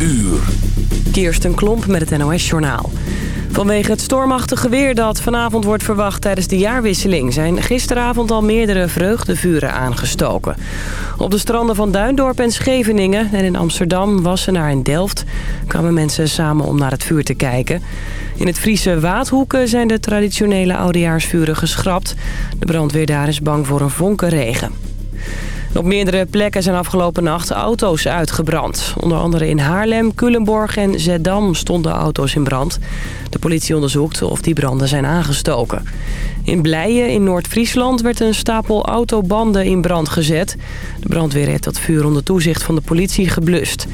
uur. Kirsten Klomp met het NOS-journaal. Vanwege het stormachtige weer dat vanavond wordt verwacht tijdens de jaarwisseling... zijn gisteravond al meerdere vreugdevuren aangestoken. Op de stranden van Duindorp en Scheveningen en in Amsterdam, Wassenaar en Delft... kwamen mensen samen om naar het vuur te kijken. In het Friese Waadhoeken zijn de traditionele oudejaarsvuren geschrapt. De brandweer daar is bang voor een vonkenregen. Op meerdere plekken zijn afgelopen nacht auto's uitgebrand. Onder andere in Haarlem, Culemborg en Zeddam stonden auto's in brand. De politie onderzoekt of die branden zijn aangestoken. In Blijen in Noord-Friesland werd een stapel autobanden in brand gezet. De brandweer heeft dat vuur onder toezicht van de politie geblust.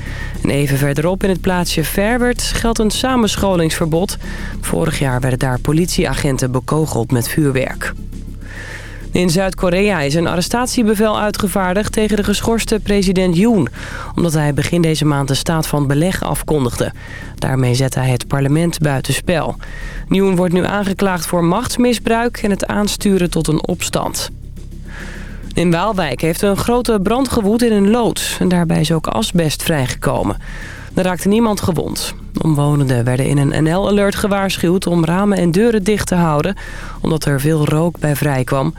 En even verderop in het plaatsje Verwert geldt een samenscholingsverbod. Vorig jaar werden daar politieagenten bekogeld met vuurwerk. In Zuid-Korea is een arrestatiebevel uitgevaardigd tegen de geschorste president Yoon. Omdat hij begin deze maand de staat van beleg afkondigde. Daarmee zette hij het parlement buitenspel. Yoon wordt nu aangeklaagd voor machtsmisbruik en het aansturen tot een opstand. In Waalwijk heeft een grote brand gewoed in een loods. En daarbij is ook asbest vrijgekomen. Er raakte niemand gewond. Omwonenden werden in een NL-alert gewaarschuwd om ramen en deuren dicht te houden... omdat er veel rook bij vrijkwam.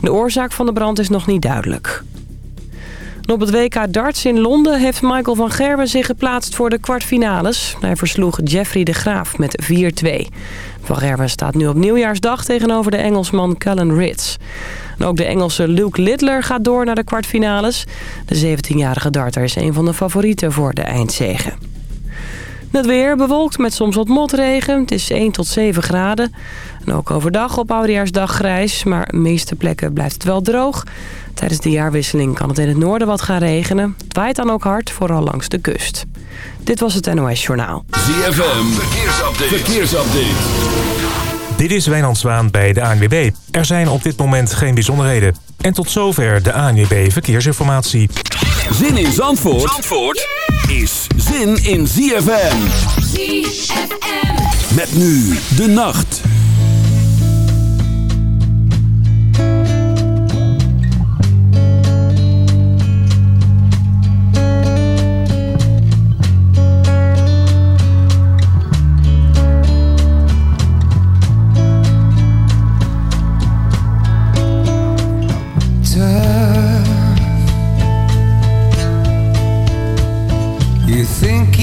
De oorzaak van de brand is nog niet duidelijk. op het WK darts in Londen heeft Michael van Gerwen zich geplaatst voor de kwartfinales. Hij versloeg Jeffrey de Graaf met 4-2. Van Gerwen staat nu op nieuwjaarsdag tegenover de Engelsman Cullen Ritz. Ook de Engelse Luke Littler gaat door naar de kwartfinales. De 17-jarige darter is een van de favorieten voor de eindzegen. Het weer bewolkt met soms wat motregen. Het is 1 tot 7 graden. En ook overdag op Oudejaarsdag grijs. Maar de meeste plekken blijft het wel droog. Tijdens de jaarwisseling kan het in het noorden wat gaan regenen. Het waait dan ook hard, vooral langs de kust. Dit was het NOS Journaal. ZFM, verkeersupdate. verkeersupdate. Dit is Wijnand Zwaan bij de ANWB. Er zijn op dit moment geen bijzonderheden. En tot zover de ANWB Verkeersinformatie. Zin in Zandvoort, Zandvoort is zin in ZFM. ZFM. Met nu de nacht.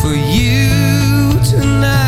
for you tonight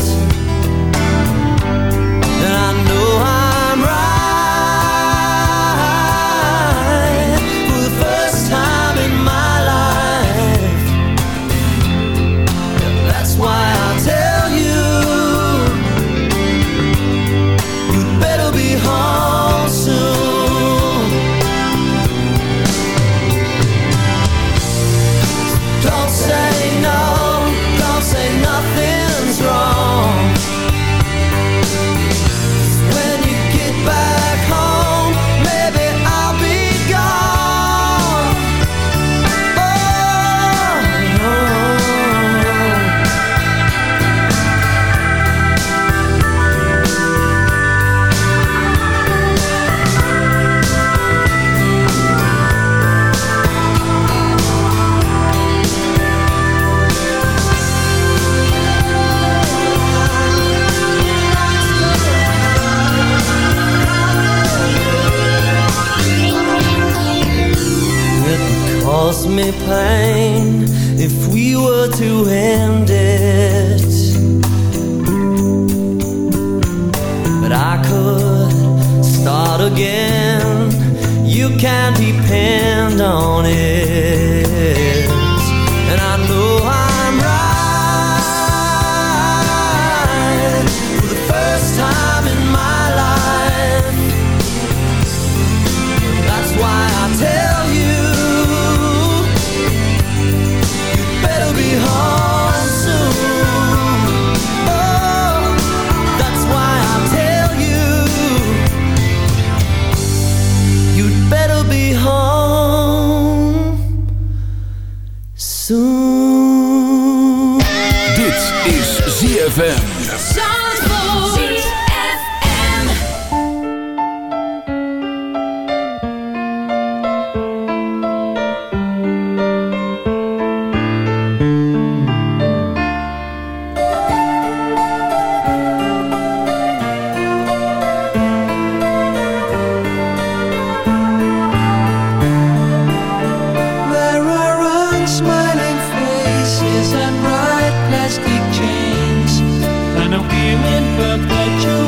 wheel in perpetual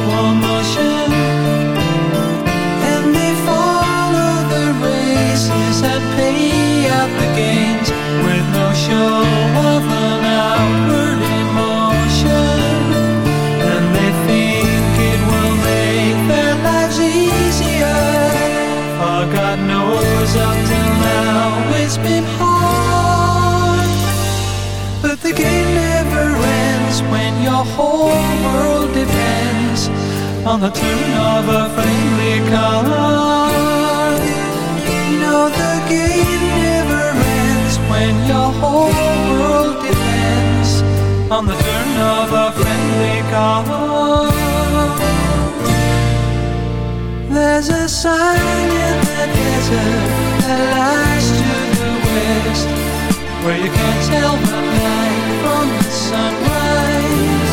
On the turn of a friendly card No, the game never ends when your whole world depends On the turn of a friendly card there's a sign in the desert that lies to the west Where you can't tell the night from the sunrise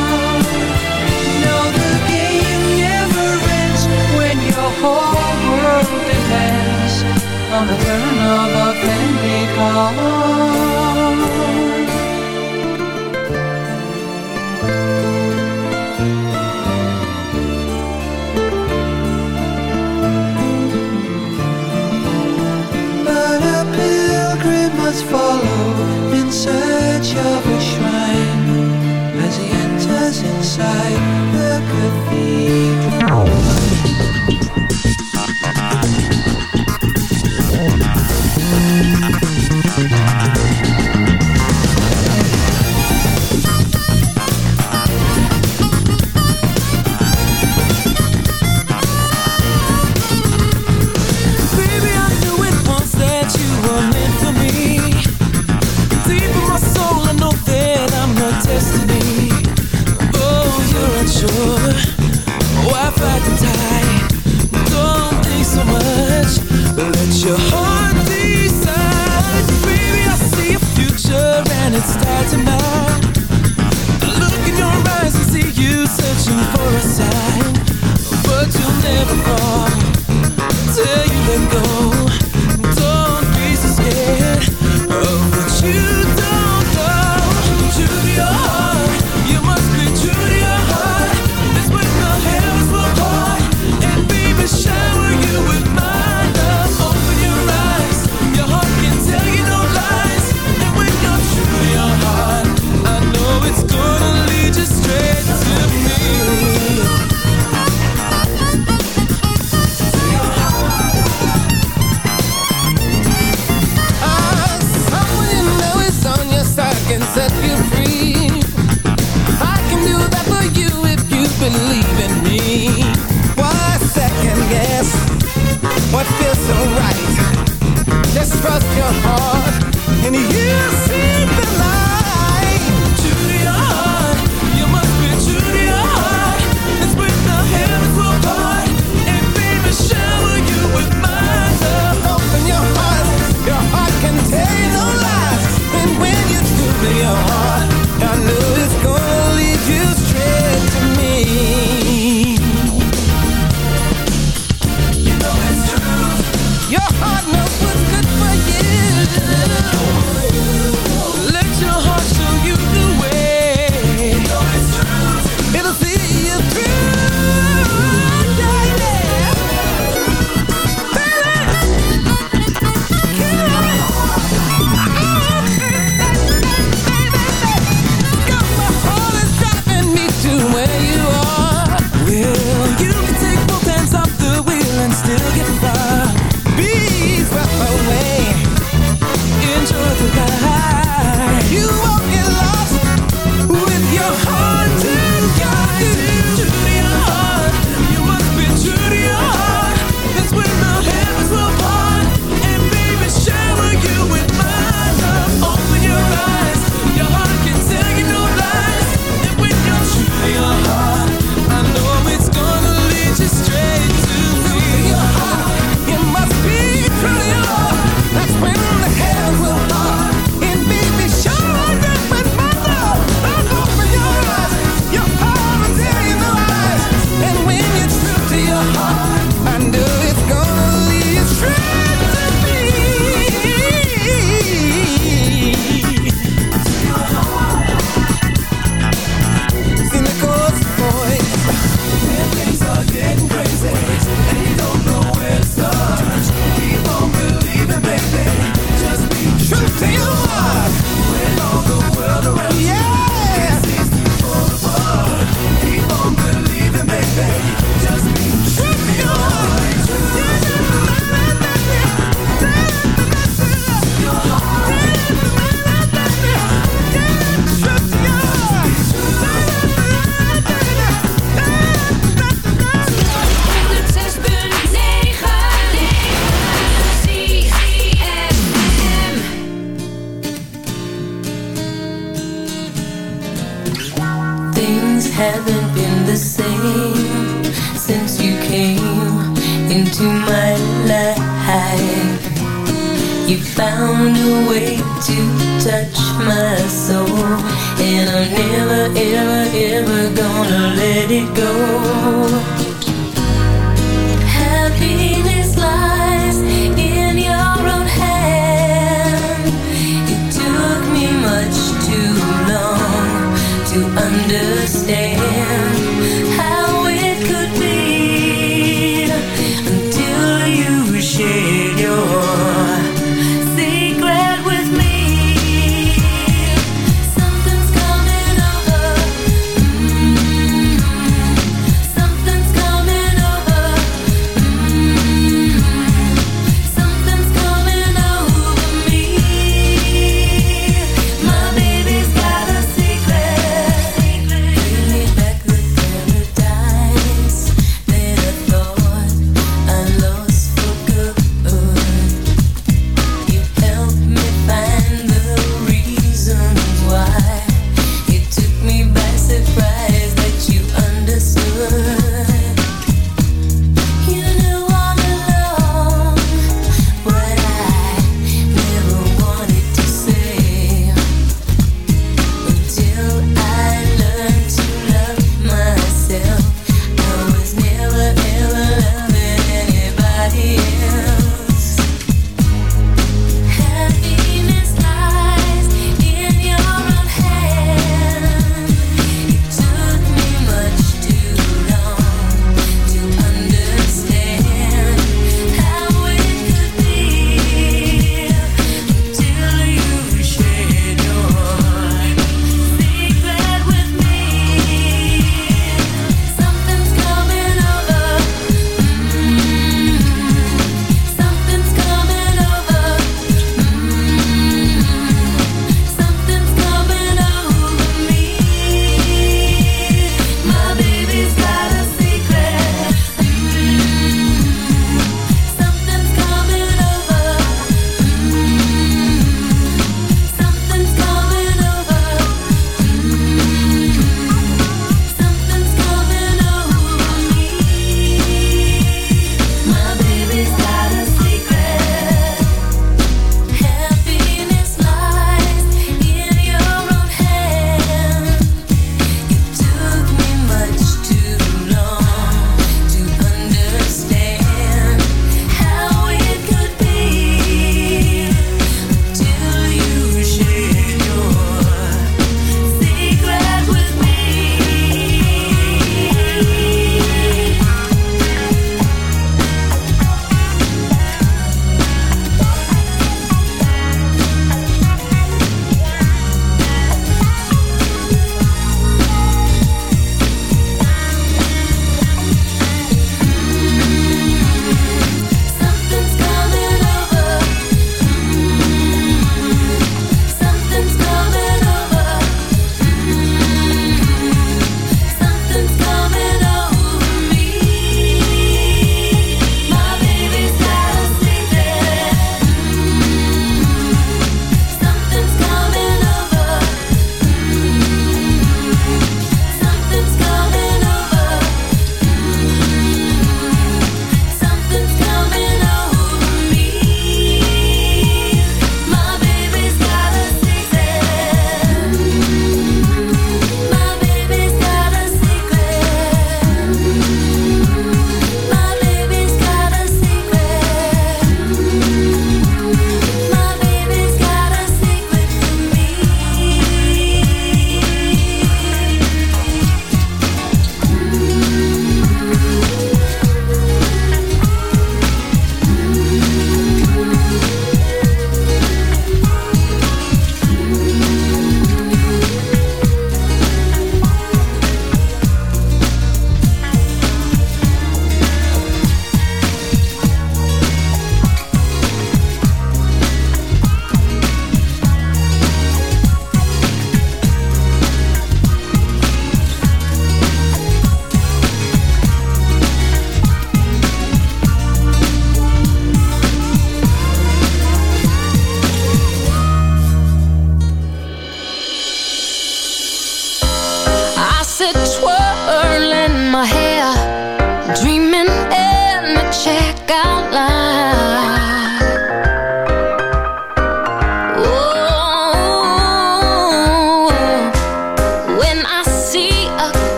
depends on the turn of a friendly. But a pilgrim must follow in search of.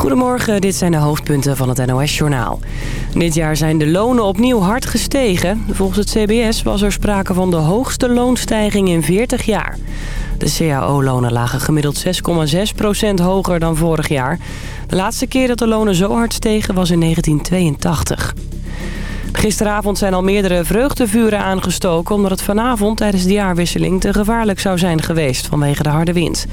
Goedemorgen, dit zijn de hoofdpunten van het NOS-journaal. Dit jaar zijn de lonen opnieuw hard gestegen. Volgens het CBS was er sprake van de hoogste loonstijging in 40 jaar. De CAO-lonen lagen gemiddeld 6,6% hoger dan vorig jaar. De laatste keer dat de lonen zo hard stegen was in 1982. Gisteravond zijn al meerdere vreugdevuren aangestoken... omdat het vanavond tijdens de jaarwisseling te gevaarlijk zou zijn geweest... vanwege de harde wind.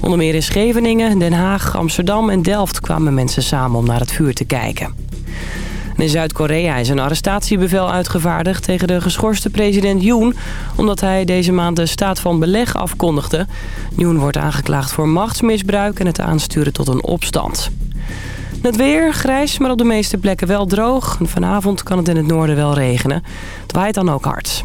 Onder meer in Scheveningen, Den Haag, Amsterdam en Delft... kwamen mensen samen om naar het vuur te kijken. En in Zuid-Korea is een arrestatiebevel uitgevaardigd... tegen de geschorste president Yoon... omdat hij deze maand de staat van beleg afkondigde. Yoon wordt aangeklaagd voor machtsmisbruik... en het aansturen tot een opstand. Het weer, grijs, maar op de meeste plekken wel droog. Vanavond kan het in het noorden wel regenen. Het waait dan ook hard.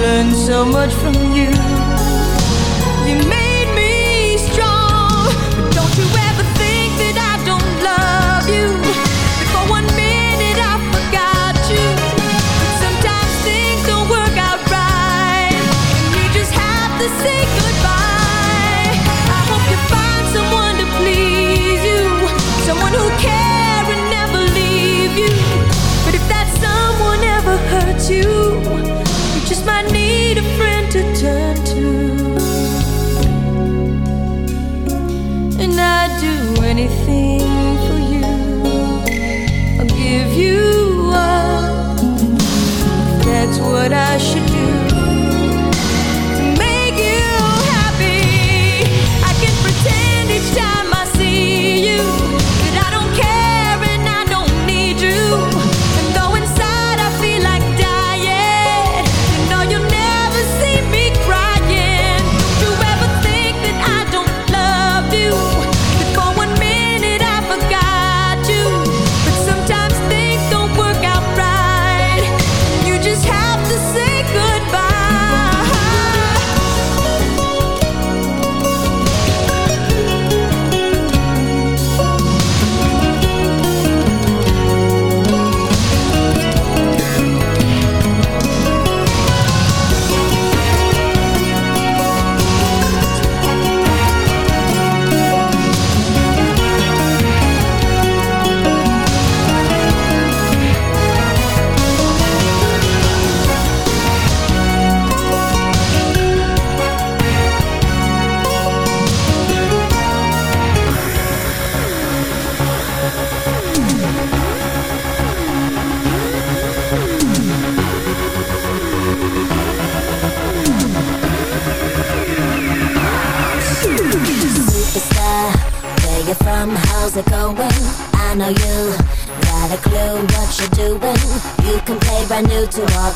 learned so much from you. You made me strong. But don't you ever think that I don't love you. For one minute I forgot you. But sometimes things don't work out right. And you just have to say goodbye. I hope you find someone to please you. Someone who care and never leave you. But if that someone ever hurts you, anything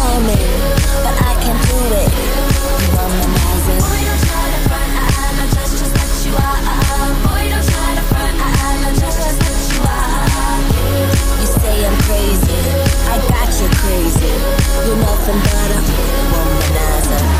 but I can do it. Womanizer. Boy, don't try to front. I'm not just, what you are. Boy, don't try to front, I'm not just what you are. You say I'm crazy, I got you crazy. You're nothing but a womanizer.